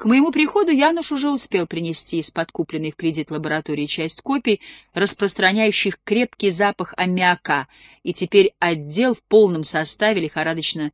К моему приходу Януш уже успел принести из подкупленной в кредит лаборатории часть копий, распространяющих крепкий запах аммиака, и теперь отдел в полном составе лихорадочно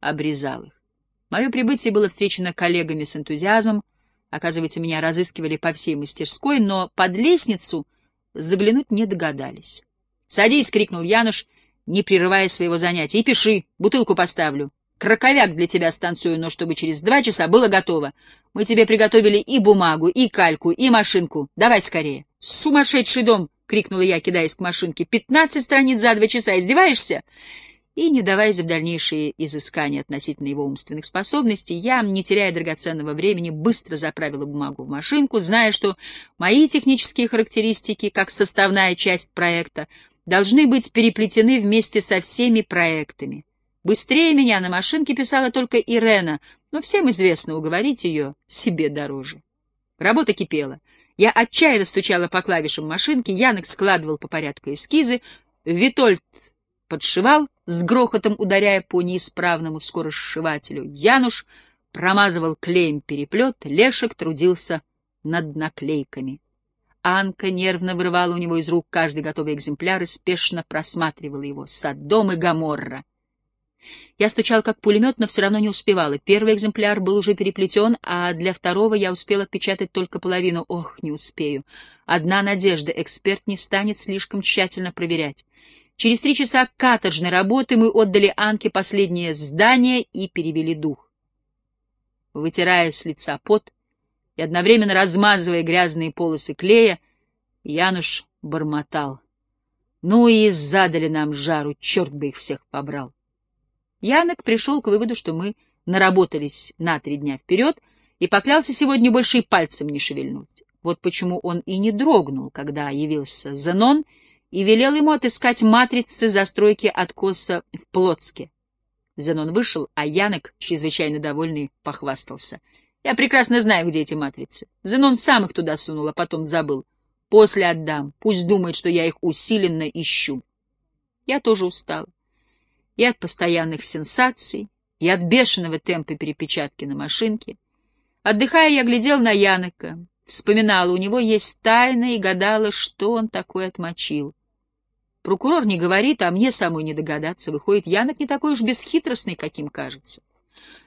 обрезал их. Мое прибытие было встречено коллегами с энтузиазмом, оказывается, меня разыскивали по всей мастерской, но под лестницу заглянуть не догадались. «Садись!» — крикнул Януш, не прерывая своего занятия, — «и пиши, бутылку поставлю». Краковяк для тебя станцую, но чтобы через два часа было готово. Мы тебе приготовили и бумагу, и кальку, и машинку. Давай скорее. Сумасшедший дом! — крикнула я, кидаясь к машинке. «Пятнадцать страниц за два часа! Издеваешься?» И, не даваясь в дальнейшие изыскания относительно его умственных способностей, я, не теряя драгоценного времени, быстро заправила бумагу в машинку, зная, что мои технические характеристики, как составная часть проекта, должны быть переплетены вместе со всеми проектами. Быстрее меня на машинке писала только Ирена, но всем известно, уговорить ее себе дороже. Работа кипела. Я отчаянно стучала по клавишам машинки, Янок складывал по порядку эскизы, Витольд подшивал, с грохотом ударяя по неисправному скоросшивателю. Януш промазывал клеем переплет, Лешек трудился над наклейками. Анка нервно вырывала у него из рук каждый готовый экземпляр и спешно просматривала его. Содом и Гоморра. Я стучал как пулемет, но все равно не успевала. Первый экземпляр был уже переплетен, а для второго я успела отпечатать только половину. Ох, не успею. Одна надежда — эксперт не станет слишком тщательно проверять. Через три часа каторжной работы мы отдали Анке последнее здание и перевели дух. Вытирая с лица пот и одновременно размазывая грязные полосы клея, Януш бормотал. Ну и задали нам жару, черт бы их всех побрал. Янок пришел к выводу, что мы наработались на три дня вперед, и поклялся сегодня больше и пальцем не шевельнуть. Вот почему он и не дрогнул, когда явился Зенон, и велел ему отыскать матрицы застройки откоса в Плотске. Зенон вышел, а Янок, чрезвычайно довольный, похвастался. «Я прекрасно знаю, где эти матрицы. Зенон сам их туда сунул, а потом забыл. После отдам. Пусть думает, что я их усиленно ищу». Я тоже устал и от постоянных сенсаций, и от бешеного темпа перепечатки на машинке. Отдыхая, я глядел на Янока, вспоминала, у него есть тайна, и гадала, что он такой отмочил. Прокурор не говорит, а мне самой не догадаться. Выходит, Янок не такой уж бесхитростный, каким кажется.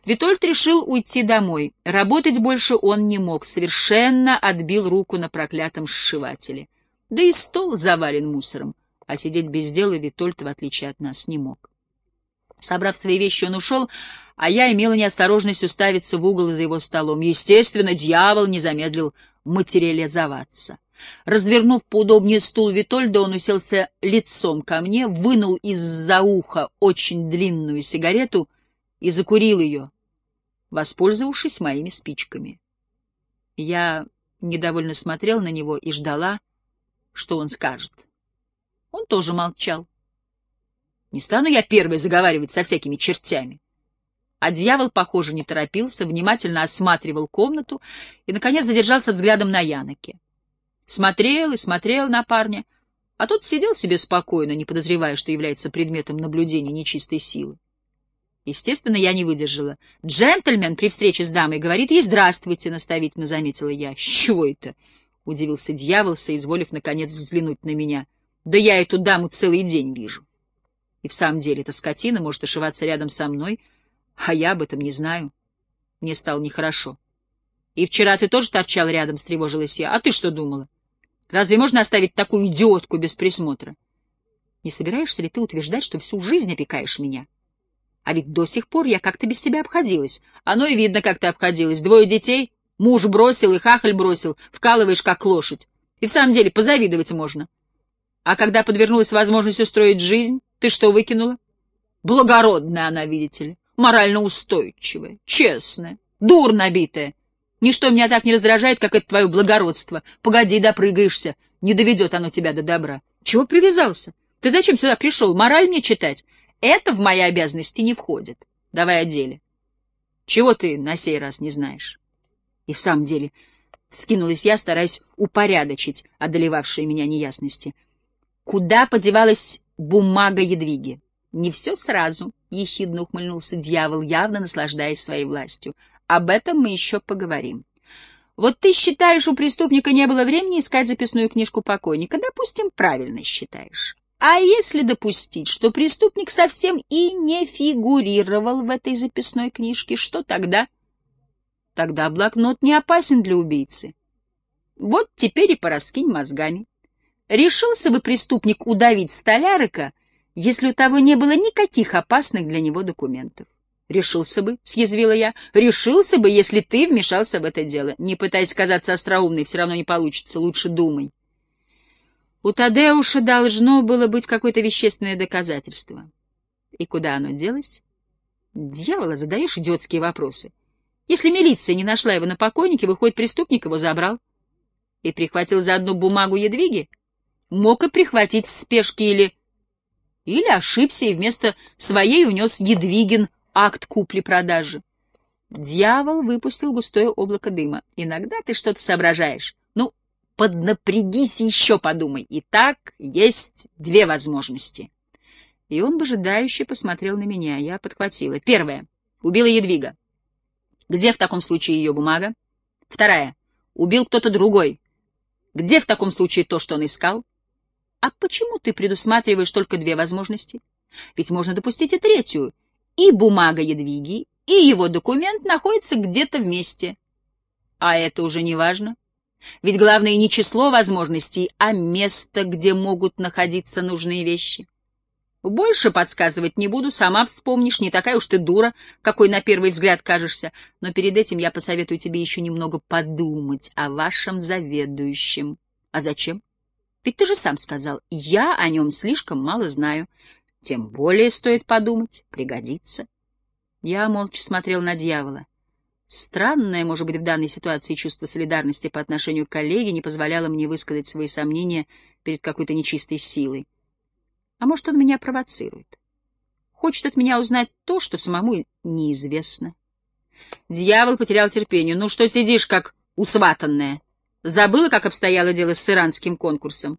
Витольд решил уйти домой. Работать больше он не мог, совершенно отбил руку на проклятом сшивателе. Да и стол завален мусором, а сидеть без дела Витольд, в отличие от нас, не мог. Собрав свои вещи, он ушел, а я имела неосторожность уставиться в угол за его столом. Естественно, дьявол не замедлил материализоваться. Развернув поудобнее стул Витольда, он уселся лицом ко мне, вынул из-за уха очень длинную сигарету и закурил ее, воспользовавшись моими спичками. Я недовольно смотрел на него и ждала, что он скажет. Он тоже молчал. Не стану я первой заговаривать со всякими чертями. А дьявол, похоже, не торопился, внимательно осматривал комнату и, наконец, задержался взглядом на Яноке. Смотрел и смотрел на парня, а тот сидел себе спокойно, не подозревая, что является предметом наблюдения нечистой силы. Естественно, я не выдержала. «Джентльмен при встрече с дамой говорит ей здравствуйте», — наставительно заметила я. «С чего это?» — удивился дьявол, соизволив, наконец, взглянуть на меня. «Да я эту даму целый день вижу». И в самом деле эта скотина может ошиваться рядом со мной, а я об этом не знаю. Мне стало нехорошо. И вчера ты тоже торчал рядом, встревожилась я. А ты что думала? Разве можно оставить такую идиотку без присмотра? Не собираешься ли ты утверждать, что всю жизнь опекаешь меня? А ведь до сих пор я как-то без тебя обходилась. Оно и видно, как ты обходилась. Двое детей, муж бросил и хахаль бросил, вкалываешь как лошадь. И в самом деле позавидовать можно. А когда подвернулась возможность устроить жизнь, ты что выкинула? Благородная она, видите ли, морально устойчивая, честная, дур набитая. Ничто меня так не раздражает, как это твое благородство. Погоди, допрыгаешься, не доведет оно тебя до добра. Чего привязался? Ты зачем сюда пришел? Мораль мне читать? Это в мои обязанности не входит. Давай о деле. Чего ты на сей раз не знаешь? И в самом деле, скинулась я, стараясь упорядочить одолевавшие меня неясности. Куда подевалась бумага Едвиги. Не все сразу, — ехидно ухмыльнулся дьявол, явно наслаждаясь своей властью. об этом мы еще поговорим. Вот ты считаешь, у преступника не было времени искать записную книжку покойника. Допустим, правильно считаешь. А если допустить, что преступник совсем и не фигурировал в этой записной книжке, что тогда? Тогда блокнот не опасен для убийцы. Вот теперь и пораскинь мозгами. Решился бы преступник удавить столярика, если у того не было никаких опасных для него документов? Решился бы, — съязвила я. Решился бы, если ты вмешался в это дело. Не пытайся казаться остроумной, все равно не получится, лучше думай. У Тадеуша должно было быть какое-то вещественное доказательство. И куда оно делось? Дьявола, задаешь идиотские вопросы. Если милиция не нашла его на покойнике, выходит, преступник его забрал. И прихватил за одну бумагу едвиги? Мог и прихватить в спешке или... Или ошибся и вместо своей унес Едвигин акт купли-продажи. Дьявол выпустил густое облако дыма. Иногда ты что-то соображаешь поднапрягись и еще подумай. Итак, есть две возможности. И он выжидающе посмотрел на меня. Я подхватила. Первая. Убила Едвига. Где в таком случае ее бумага? Вторая. Убил кто-то другой. Где в таком случае то, что он искал? А почему ты предусматриваешь только две возможности? Ведь можно допустить и третью. И бумага Едвиги, и его документ находятся где-то вместе. А это уже не важно. Ведь главное не число возможностей, а место, где могут находиться нужные вещи. Больше подсказывать не буду, сама вспомнишь, не такая уж ты дура, какой на первый взгляд кажешься, но перед этим я посоветую тебе еще немного подумать о вашем заведующем. А зачем? Ведь ты же сам сказал, я о нем слишком мало знаю. Тем более стоит подумать, пригодится. Я молча смотрел на дьявола. Странное, может быть, в данной ситуации чувство солидарности по отношению к коллеге не позволяло мне высказать свои сомнения перед какой-то нечистой силой. А может, он меня провоцирует? Хочет от меня узнать то, что самому неизвестно. Дьявол потерял терпение. Ну что сидишь, как усватанная? Забыла, как обстояло дело с иранским конкурсом?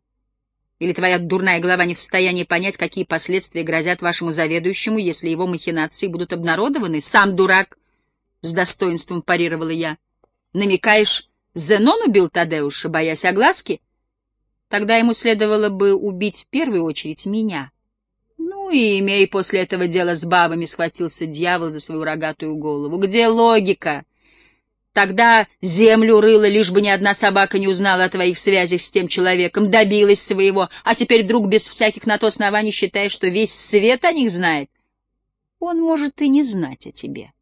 Или твоя дурная голова не в состоянии понять, какие последствия грозят вашему заведующему, если его махинации будут обнародованы? Сам дурак! — с достоинством парировала я. «Намекаешь, Зенон убил Тадеуша, боясь огласки? Тогда ему следовало бы убить в первую очередь меня». Ну и, имея после этого дело с бабами, схватился дьявол за свою рогатую голову. «Где логика?» Тогда землю рыла, лишь бы ни одна собака не узнала о твоих связях с тем человеком, добилась своего, а теперь вдруг без всяких на то оснований считаешь, что весь свет о них знает. Он может и не знать о тебе.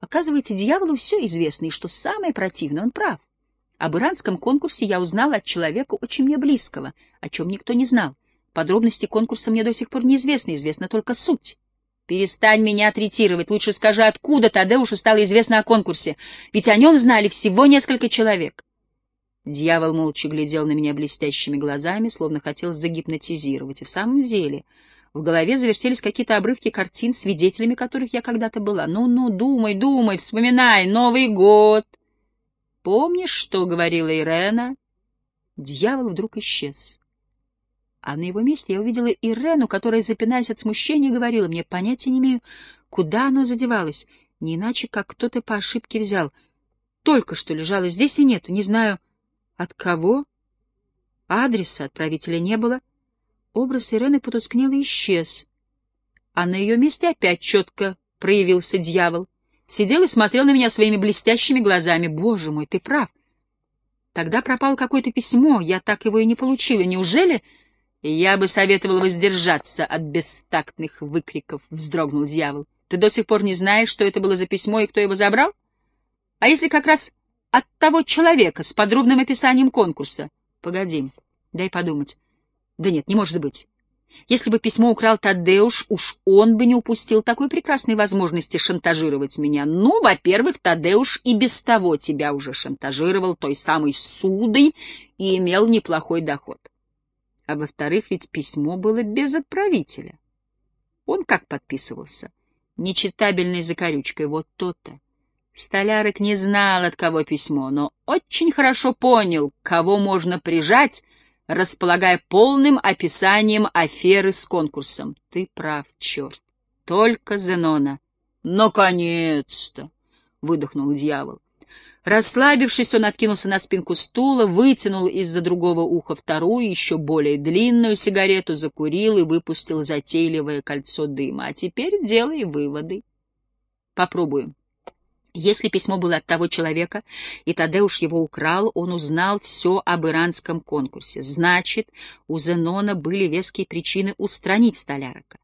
Оказывается, дьяволу все известно, и что самое противное, он прав. Об иранском конкурсе я узнала от человека очень мне близкого, о чем никто не знал. Подробности конкурса мне до сих пор неизвестны, известна только суть. Перестань меня третировать, лучше скажи, откуда Тадеушу стало известно о конкурсе, ведь о нем знали всего несколько человек. Дьявол молча глядел на меня блестящими глазами, словно хотел загипнотизировать, и в самом деле в голове завертелись какие-то обрывки картин, свидетелями которых я когда-то была. Ну-ну, думай, думай, вспоминай, Новый год. Помнишь, что говорила Ирена? Дьявол вдруг исчез. А на его месте я увидела Ирену, которая, запинаясь от смущения, говорила мне, понятия не имею, куда оно задевалось, не иначе, как кто-то по ошибке взял. Только что лежало здесь и нету, не знаю, от кого. Адреса отправителя не было — Образ Ирены потускнел и исчез. А на ее месте опять четко проявился дьявол. Сидел и смотрел на меня своими блестящими глазами. Боже мой, ты прав. Тогда пропало какое-то письмо, я так его и не получила. Неужели... Я бы советовал воздержаться от бестактных выкриков, — вздрогнул дьявол. Ты до сих пор не знаешь, что это было за письмо и кто его забрал? А если как раз от того человека с подробным описанием конкурса? Погоди, дай подумать. Да нет, не может быть. Если бы письмо украл Тадеуш, уж он бы не упустил такой прекрасной возможности шантажировать меня. Ну, во-первых, Тадеуш и без того тебя уже шантажировал той самой судой и имел неплохой доход. А во-вторых, ведь письмо было без отправителя. Он как подписывался? Нечитабельной закорючкой, вот то-то. Столярок не знал, от кого письмо, но очень хорошо понял, кого можно прижать, располагая полным описанием аферы с конкурсом. Ты прав, черт. Только Зенона. Наконец-то! — выдохнул дьявол. Расслабившись, он откинулся на спинку стула, вытянул из-за другого уха вторую, еще более длинную сигарету, закурил и выпустил затейливое кольцо дыма. А теперь делай выводы. Попробуем. Если письмо было от того человека, и Тадеуш его украл, он узнал все об иранском конкурсе. Значит, у Зенона были веские причины устранить столярока.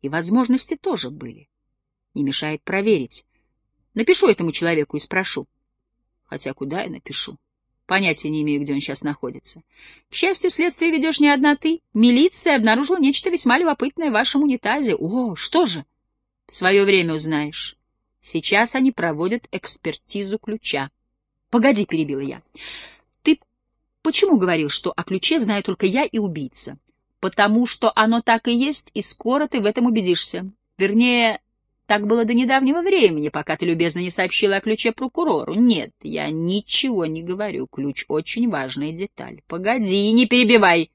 И возможности тоже были. Не мешает проверить. Напишу этому человеку и спрошу. Хотя куда я напишу? Понятия не имею, где он сейчас находится. К счастью, следствие ведешь не одна ты. Милиция обнаружила нечто весьма любопытное в вашем унитазе. О, что же? В свое время узнаешь. Сейчас они проводят экспертизу ключа. Погоди, перебила я. Ты почему говорил, что о ключе знаю только я и убийца? Потому что оно так и есть, и скоро ты в этом убедишься. Вернее, так было до недавнего времени, пока ты любезно не сообщила о ключе прокурору. Нет, я ничего не говорю. Ключ — очень важная деталь. Погоди, не перебивай.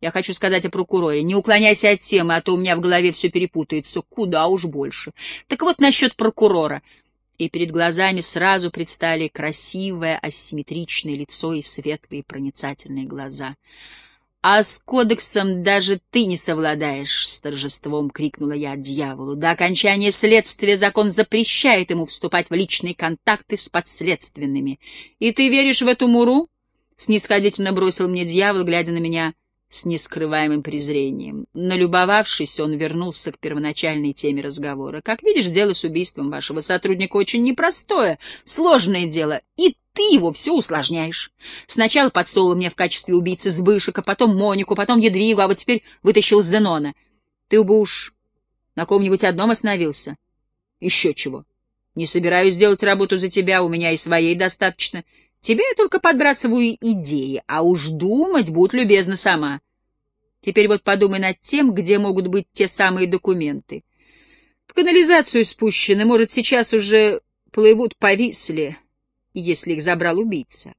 Я хочу сказать о прокуроре. Не уклоняйся от темы, а то у меня в голове все перепутается. Куда уж больше. Так вот насчет прокурора. И перед глазами сразу предстали красивое асимметричное лицо и светлые проницательные глаза. «А с кодексом даже ты не совладаешь!» — с торжеством крикнула я дьяволу. «До окончания следствия закон запрещает ему вступать в личные контакты с подследственными. И ты веришь в эту муру?» — снисходительно бросил мне дьявол, глядя на меня с нескрываемым презрением. Налюбовавшись, он вернулся к первоначальной теме разговора. «Как видишь, дело с убийством вашего сотрудника очень непростое, сложное дело, и ты его все усложняешь. Сначала подсовывал мне в качестве убийцы Збышика, потом Монику, потом Едвигу, а вот теперь вытащил Зенона. Ты бы уж на ком-нибудь одном остановился. Еще чего. Не собираюсь делать работу за тебя, у меня и своей достаточно». Тебе я только подбрасываю идеи, а уж думать будь любезна сама. Теперь вот подумай над тем, где могут быть те самые документы. В канализацию спущены, может, сейчас уже плывут по Висле, если их забрал убийца.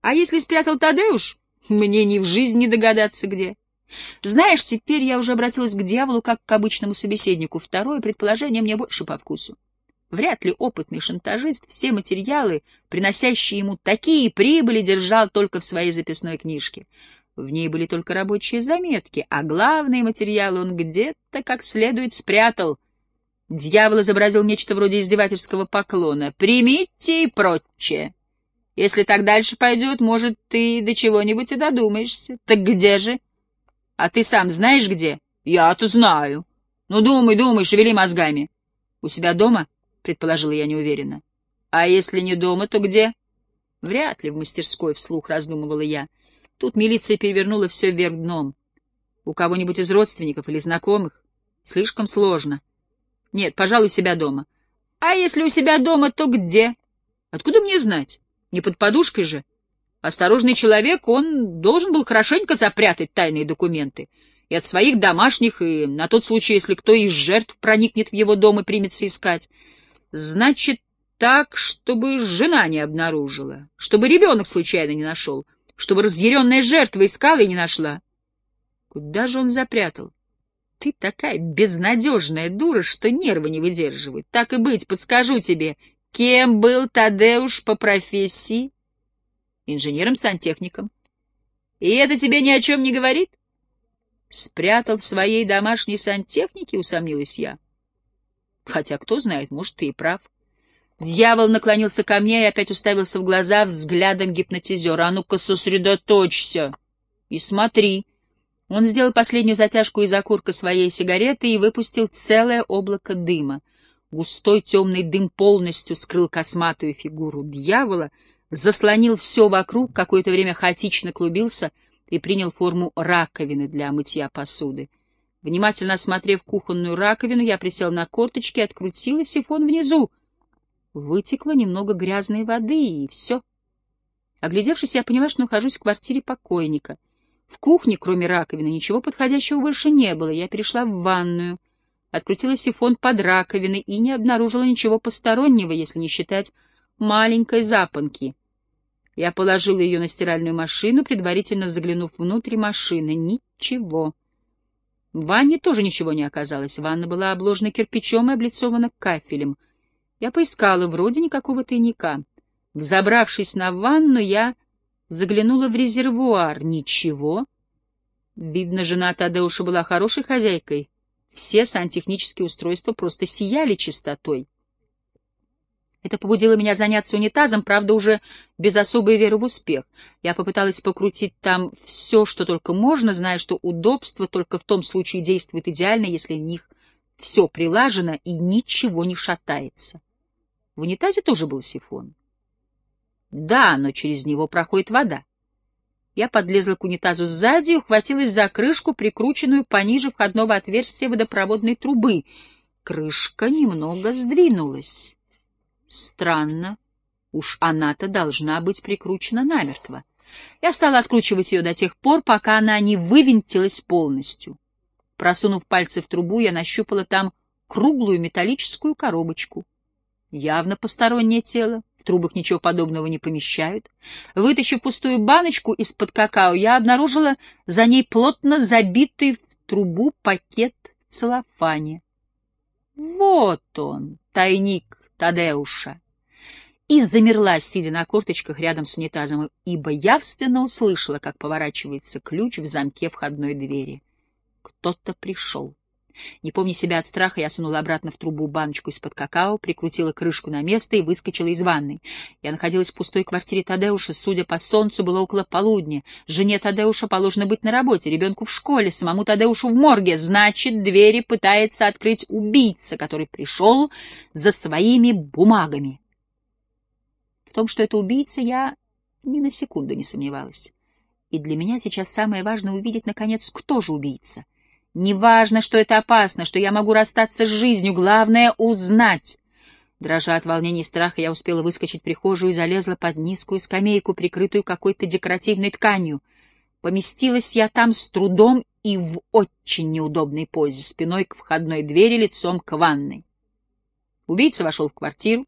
А если спрятал Тадеуш, мне ни в жизнь не догадаться где. Знаешь, теперь я уже обратилась к дьяволу как к обычному собеседнику. Второе предположение мне больше по вкусу. Вряд ли опытный шантажист все материалы, приносящие ему такие прибыли, держал только в своей записной книжке. В ней были только рабочие заметки, а главные материалы он где-то как следует спрятал. Дьявол изобразил нечто вроде издевательского поклона. «Примите и прочее. Если так дальше пойдет, может, ты до чего-нибудь и додумаешься. Так где же? А ты сам знаешь где? Я-то знаю. Ну, думай, думай, шевели мозгами. У себя дома?» предположила я неуверенно. А если не дома, то где? Вряд ли в мастерской, вслух раздумывала я. Тут милиция перевернула все вверх дном. У кого-нибудь из родственников или знакомых? Слишком сложно. Нет, пожалуй, себя дома. А если у себя дома, то где? Откуда мне знать? Не под подушкой же. Осторожный человек, он должен был хорошенько запрятать тайные документы. И от своих домашних, и на тот случай, если кто из жертв проникнет в его дом и примется искать. Значит, так, чтобы жена не обнаружила, чтобы ребенок случайно не нашел, чтобы разъяренная жертва искала и не нашла. Куда же он запрятал? Ты такая безнадежная дура, что нервы не выдерживают. Так и быть, подскажу тебе, кем был Тадеуш по профессии? Инженером-сантехником. И это тебе ни о чем не говорит? Спрятал в своей домашней сантехнике, усомнилась я. Хотя, кто знает, может, ты и прав. Дьявол наклонился ко мне и опять уставился в глаза взглядом гипнотизера. «А ну-ка, сосредоточься и смотри». Он сделал последнюю затяжку из окурка своей сигареты и выпустил целое облако дыма. Густой темный дым полностью скрыл косматую фигуру дьявола, заслонил все вокруг, какое-то время хаотично клубился и принял форму раковины для мытья посуды. Внимательно осмотрев кухонную раковину, я присел на корточки и открутил сифон внизу. Вытекло немного грязной воды, и все. Оглядевшись, я поняла, что нахожусь в квартире покойника. В кухне, кроме раковины, ничего подходящего больше не было. Я перешла в ванную, открутила сифон под раковиной и не обнаружила ничего постороннего, если не считать маленькой запонки. Я положила ее на стиральную машину, предварительно заглянув внутрь машины. Ничего. В ванне тоже ничего не оказалось. Ванна была обложена кирпичом и облицована кафелем. Я поискала, вроде никакого тайника. Взобравшись на ванну, я заглянула в резервуар. Ничего. Видно, жена Тадеуша была хорошей хозяйкой. Все сантехнические устройства просто сияли чистотой. Это побудило меня заняться унитазом, правда, уже без особой веры в успех. Я попыталась покрутить там все, что только можно, зная, что удобство только в том случае действует идеально, если в них все прилажено и ничего не шатается. В унитазе тоже был сифон. Да, но через него проходит вода. Я подлезла к унитазу сзади и ухватилась за крышку, прикрученную пониже входного отверстия водопроводной трубы. Крышка немного сдвинулась. Странно. Уж она-то должна быть прикручена намертво. Я стала откручивать ее до тех пор, пока она не вывинтилась полностью. Просунув пальцы в трубу, я нащупала там круглую металлическую коробочку. Явно постороннее тело, в трубах ничего подобного не помещают. Вытащив пустую баночку из-под какао, я обнаружила за ней плотно забитый в трубу пакет в целлофане. Вот он, тайник Тадеуша. И замерла, сидя на корточках рядом с унитазом, ибо явственно услышала, как поворачивается ключ в замке входной двери. Кто-то пришел. Не помня себя от страха, я сунула обратно в трубу баночку из-под какао, прикрутила крышку на место и выскочила из ванной. Я находилась в пустой квартире Тадеуша, судя по солнцу, было около полудня. Жене Тадеуша положено быть на работе, ребенку в школе, самому Тадеушу в морге. Значит, двери пытается открыть убийца, который пришел за своими бумагами. В том, что это убийца, я ни на секунду не сомневалась. И для меня сейчас самое важное увидеть, наконец, кто же убийца — Неважно, что это опасно, что я могу расстаться с жизнью, главное — узнать. Дрожа от волнения и страха, я успела выскочить в прихожую и залезла под низкую скамейку, прикрытую какой-то декоративной тканью. Поместилась я там с трудом и в очень неудобной позе, спиной к входной двери, лицом к ванной. Убийца вошел в квартиру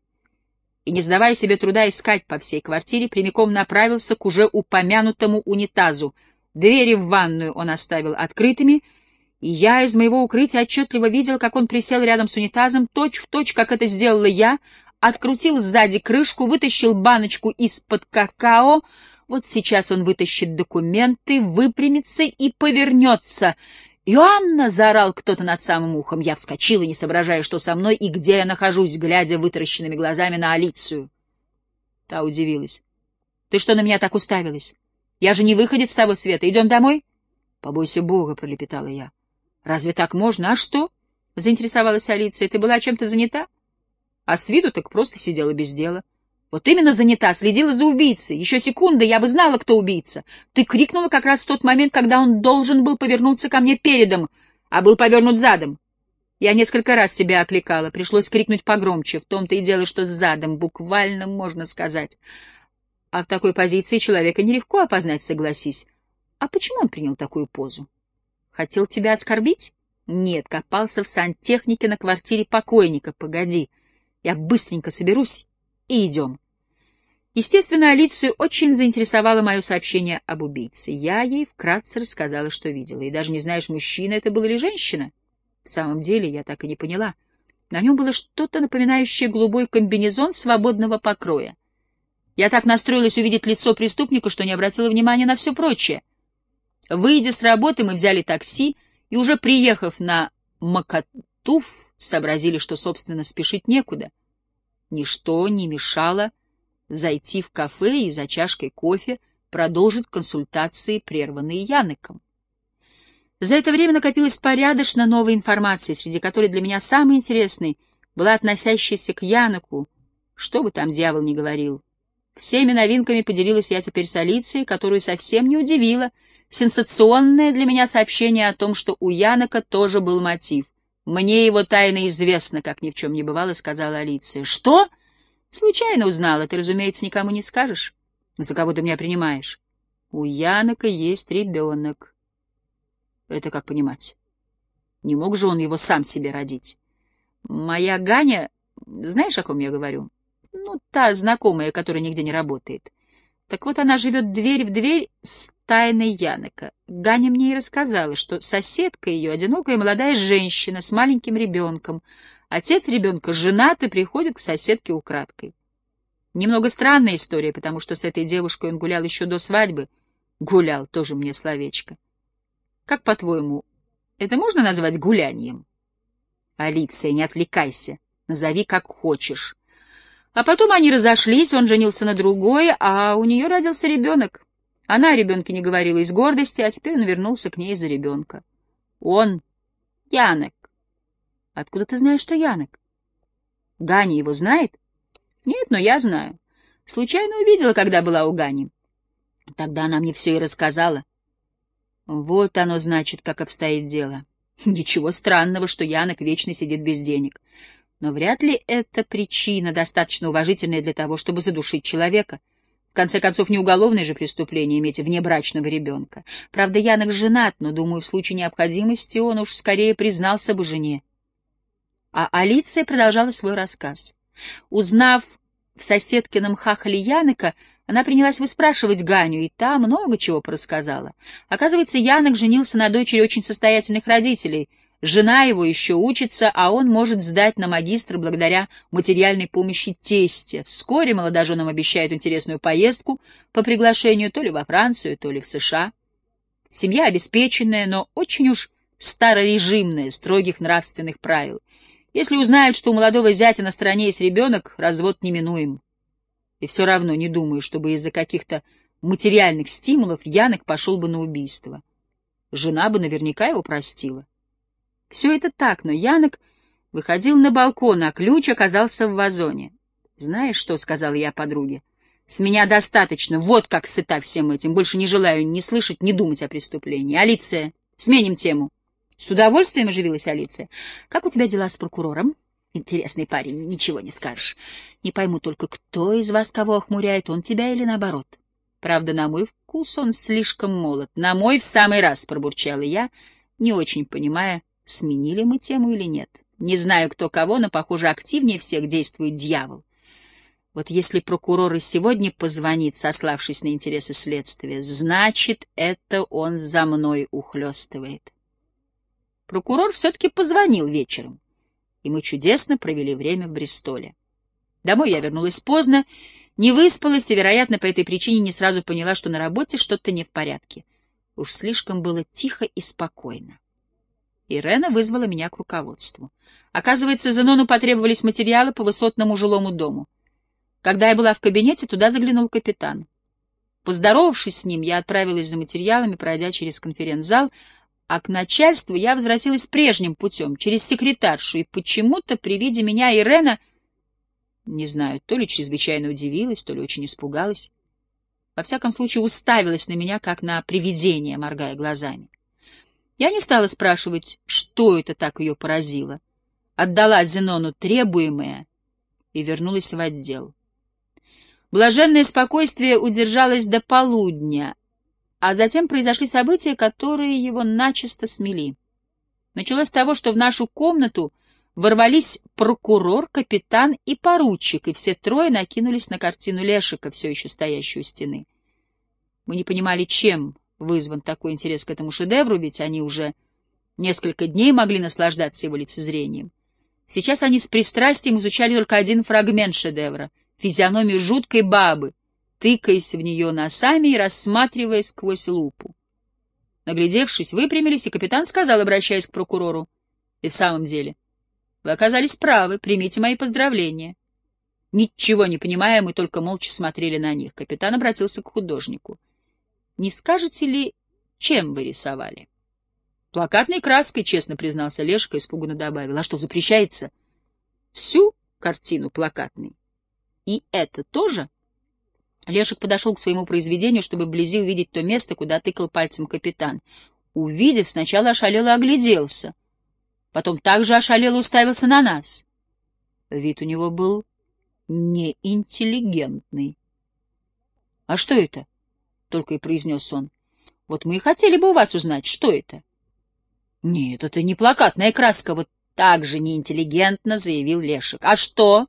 и, не сдавая себе труда искать по всей квартире, прямиком направился к уже упомянутому унитазу. Двери в ванную он оставил открытыми — я из моего укрытия отчетливо видел, как он присел рядом с унитазом, точь-в-точь, точь, как это сделала я, открутил сзади крышку, вытащил баночку из-под какао. Вот сейчас он вытащит документы, выпрямится и повернется. «Иоанна!» — заорал кто-то над самым ухом. Я вскочила, не соображая, что со мной и где я нахожусь, глядя вытаращенными глазами на Алицию. Та удивилась. «Ты что на меня так уставилась? Я же не выходит с того света. Идем домой?» «Побойся Бога!» — пролепетала я. Разве так можно? А что? — заинтересовалась Алиция. — Ты была чем-то занята? А с виду так просто сидела без дела. Вот именно занята, следила за убийцей. Еще секунды, я бы знала, кто убийца. Ты крикнула как раз в тот момент, когда он должен был повернуться ко мне передом, а был повернут задом. Я несколько раз тебя окликала, пришлось крикнуть погромче. В том-то и дело, что задом, буквально можно сказать. А в такой позиции человека нелегко опознать, согласись. А почему он принял такую позу? Хотел тебя оскорбить? Нет, копался в сантехнике на квартире покойника. Погоди, я быстренько соберусь и идем. Естественно, Алицию очень заинтересовало мое сообщение об убийце. Я ей вкратце рассказала, что видела. И даже не знаешь, мужчина это был или женщина. В самом деле, я так и не поняла. На нем было что-то напоминающее голубой комбинезон свободного покроя. Я так настроилась увидеть лицо преступника, что не обратила внимания на все прочее. Выйдя с работы, мы взяли такси и, уже приехав на Макатуф, сообразили, что, собственно, спешить некуда. Ничто не мешало зайти в кафе и за чашкой кофе продолжить консультации, прерванные Яныком. За это время накопилось порядочно новой информации, среди которой для меня самой интересной была относящаяся к Яноку, что бы там дьявол ни говорил. Всеми новинками поделилась я теперь с Алицией, которую совсем не удивила — сенсационное для меня сообщение о том, что у Янока тоже был мотив. «Мне его тайна известна», — как ни в чем не бывало, — сказала Алиция. «Что?» «Случайно узнала. Ты, разумеется, никому не скажешь. За кого ты меня принимаешь?» «У Янока есть ребенок». «Это как понимать?» «Не мог же он его сам себе родить?» «Моя Ганя... Знаешь, о ком я говорю?» «Ну, та знакомая, которая нигде не работает. Так вот, она живет дверь в дверь с тайной Янека. Ганя мне и рассказала, что соседка ее — одинокая молодая женщина с маленьким ребенком. Отец ребенка женат и приходит к соседке украдкой. Немного странная история, потому что с этой девушкой он гулял еще до свадьбы. Гулял, тоже мне словечко. Как, по-твоему, это можно назвать гулянием? Алиция, не отвлекайся. Назови как хочешь. А потом они разошлись, он женился на другой, а у нее родился ребенок. Она о ребенке не говорила из гордости, а теперь он вернулся к ней из-за ребенка. Он Янек. Откуда ты знаешь, что Янек? Ганя его знает? Нет, но я знаю. Случайно увидела, когда была у Гани. Тогда она мне все и рассказала. Вот оно значит, как обстоит дело. Ничего странного, что Янок вечно сидит без денег. Но вряд ли это причина, достаточно уважительная для того, чтобы задушить человека. В конце концов, не уголовное же преступление иметь внебрачного ребенка. Правда, Янок женат, но, думаю, в случае необходимости он уж скорее признался бы жене. А Алиция продолжала свой рассказ. Узнав в соседкином хахале Янока, она принялась выспрашивать Ганю, и та много чего порассказала. Оказывается, Янок женился на дочери очень состоятельных родителей — Жена его еще учится, а он может сдать на магистр благодаря материальной помощи тесте. Вскоре молодоженам обещают интересную поездку по приглашению то ли во Францию, то ли в США. Семья обеспеченная, но очень уж старорежимная, строгих нравственных правил. Если узнают, что у молодого зятя на стороне есть ребенок, развод неминуем. И все равно не думаю, чтобы из-за каких-то материальных стимулов Янок пошел бы на убийство. Жена бы наверняка его простила. Все это так, но Янок выходил на балкон, а ключ оказался в вазоне. «Знаешь что?» — сказал я подруге. «С меня достаточно. Вот как сыта всем этим. Больше не желаю ни слышать, ни думать о преступлении. Алиция, сменим тему». «С удовольствием», — оживилась Алиция. «Как у тебя дела с прокурором?» «Интересный парень, ничего не скажешь. Не пойму только, кто из вас кого охмуряет, он тебя или наоборот. Правда, на мой вкус он слишком молод. На мой в самый раз пробурчала я, не очень понимая, Сменили мы тему или нет? Не знаю, кто кого, но, похоже, активнее всех действует дьявол. Вот если прокурор и сегодня позвонит, сославшись на интересы следствия, значит, это он за мной ухлёстывает. Прокурор все-таки позвонил вечером, и мы чудесно провели время в Бристоле. Домой я вернулась поздно, не выспалась и, вероятно, по этой причине не сразу поняла, что на работе что-то не в порядке. Уж слишком было тихо и спокойно. Ирена вызвала меня к руководству. Оказывается, Зенону потребовались материалы по высотному жилому дому. Когда я была в кабинете, туда заглянул капитан. Поздоровавшись с ним, я отправилась за материалами, пройдя через конференц-зал, а к начальству я возвратилась прежним путем, через секретаршу, и почему-то при виде меня Ирена, не знаю, то ли чрезвычайно удивилась, то ли очень испугалась. Во всяком случае, уставилась на меня, как на привидение, моргая глазами. Я не стала спрашивать, что это так ее поразило. Отдала Зенону требуемое и вернулась в отдел. Блаженное спокойствие удержалось до полудня, а затем произошли события, которые его начисто смели. Началось с того, что в нашу комнату ворвались прокурор, капитан и поручик, и все трое накинулись на картину Лешика, все еще стоящую у стены. Мы не понимали, чем вызван такой интерес к этому шедевру, ведь они уже несколько дней могли наслаждаться его лицезрением. Сейчас они с пристрастием изучали только один фрагмент шедевра — физиономию жуткой бабы, тыкаясь в нее носами и рассматривая сквозь лупу. Наглядевшись, выпрямились, и капитан сказал, обращаясь к прокурору, «И в самом деле, вы оказались правы, примите мои поздравления». Ничего не понимая, мы только молча смотрели на них. Капитан обратился к художнику. Не скажете ли, чем вы рисовали? Плакатной краской, честно признался Лешка, испуганно добавил. А что, запрещается? Всю картину плакатной. И это тоже? Лешек подошел к своему произведению, чтобы вблизи увидеть то место, куда тыкал пальцем капитан. Увидев, сначала ошалело огляделся. Потом также ошалело уставился на нас. Вид у него был неинтеллигентный. — А что это? — только и произнес он. — Вот мы и хотели бы у вас узнать, что это. — Нет, это не плакатная краска, вот так же неинтеллигентно заявил Лешек. — А что?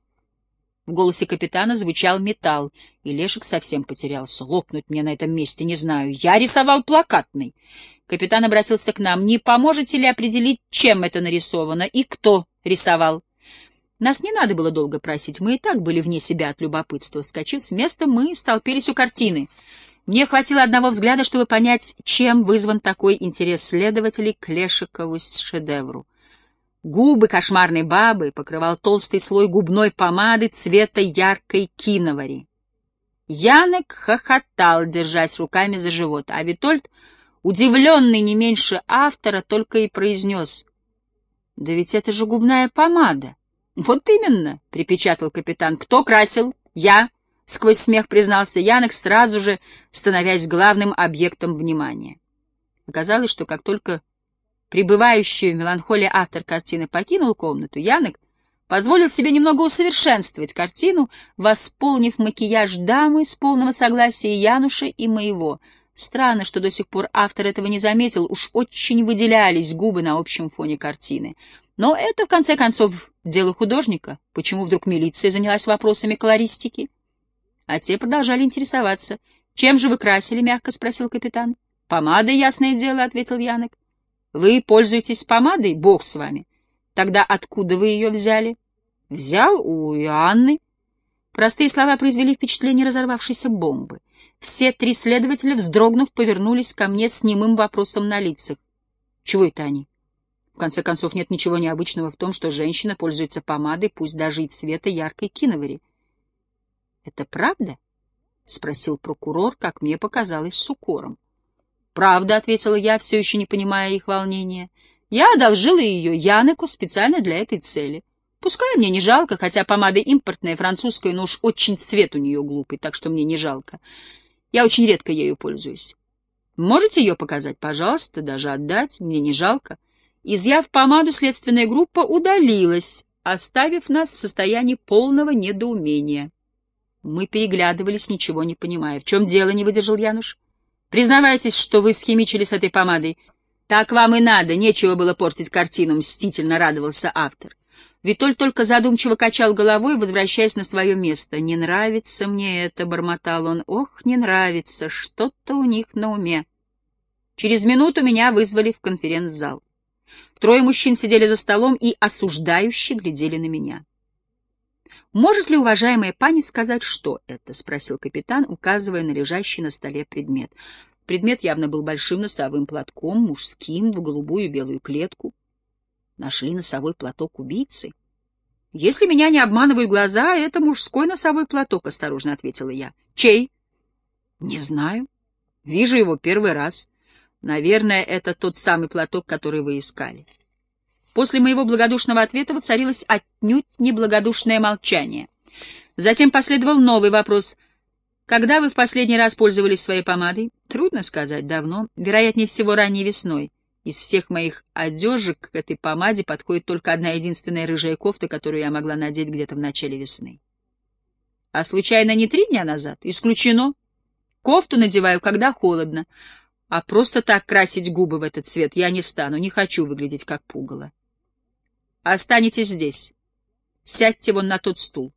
В голосе капитана звучал металл, и Лешек совсем потерялся. Лопнуть мне на этом месте не знаю. Я рисовал плакатный. Капитан обратился к нам. Не поможете ли определить, чем это нарисовано и кто рисовал? Нас не надо было долго просить, мы и так были вне себя от любопытства. Вскочив с места, мы столпились у картины. Мне хватило одного взгляда, чтобы понять, чем вызван такой интерес следователей к Лешикову шедевру. Губы кошмарной бабы покрывал толстый слой губной помады цвета яркой киновари. Янек хохотал, держась руками за живот, а Витольд, удивленный не меньше автора, только и произнес. «Да ведь это же губная помада!» «Вот именно!» — припечатал капитан. «Кто красил? Я!» — сквозь смех признался Янек, сразу же становясь главным объектом внимания. Оказалось, что как только пребывающий в меланхолии автор картины покинул комнату, Янек позволил себе немного усовершенствовать картину, восполнив макияж дамы с полного согласия Януша и моего. Странно, что до сих пор автор этого не заметил, уж очень выделялись губы на общем фоне картины. Но это, в конце концов, дело художника. Почему вдруг милиция занялась вопросами колористики? А те продолжали интересоваться. «Чем же вы красили?» — мягко спросил капитан. «Помадой, ясное дело», — ответил Янок. «Вы пользуетесь помадой? Бог с вами. Тогда откуда вы ее взяли? Взял у Иоанны. Простые слова произвели впечатление разорвавшейся бомбы. Все три следователя, вздрогнув, повернулись ко мне с немым вопросом на лицах. Чего это они? В конце концов, нет ничего необычного в том, что женщина пользуется помадой, пусть даже и цвета яркой киновари. — Это правда? — спросил прокурор, как мне показалось, с укором. — Правда, — ответила я, все еще не понимая их волнения. Я одолжила ее Янеку специально для этой цели. Пускай мне не жалко, хотя помада импортная, французская, но уж очень цвет у нее глупый, так что мне не жалко. Я очень редко ею пользуюсь. Можете ее показать, пожалуйста, даже отдать, мне не жалко. Изъяв помаду, следственная группа удалилась, оставив нас в состоянии полного недоумения. Мы переглядывались, ничего не понимая. — В чем дело, — не выдержал Януш? — Признавайтесь, что вы схимичили с этой помадой. «Так вам и надо, нечего было портить картину», — мстительно радовался автор. Витоль только задумчиво качал головой, возвращаясь на свое место. «Не нравится мне это», — бормотал он. «Ох, не нравится, что-то у них на уме». Через минуту меня вызвали в конференц-зал. Трое мужчин сидели за столом и осуждающе глядели на меня. «Может ли уважаемая пани сказать, что это?» — спросил капитан, указывая на лежащий на столе предмет. Предмет явно был большим носовым платком, мужским, в голубую и белую клетку. Нашли носовой платок убийцы. — Если меня не обманывают глаза, это мужской носовой платок, — осторожно ответила я. — Чей? — Не знаю. Вижу его первый раз. Наверное, это тот самый платок, который вы искали. После моего благодушного ответа воцарилось отнюдь неблагодушное молчание. Затем последовал новый вопрос — когда вы в последний раз пользовались своей помадой? Трудно сказать, давно. Вероятнее всего, ранней весной. Из всех моих одежек к этой помаде подходит только одна единственная рыжая кофта, которую я могла надеть где-то в начале весны. А случайно не три дня назад? Исключено. Кофту надеваю, когда холодно. А просто так красить губы в этот цвет я не стану, не хочу выглядеть как пугало. Останетесь здесь. Сядьте вон на тот стул.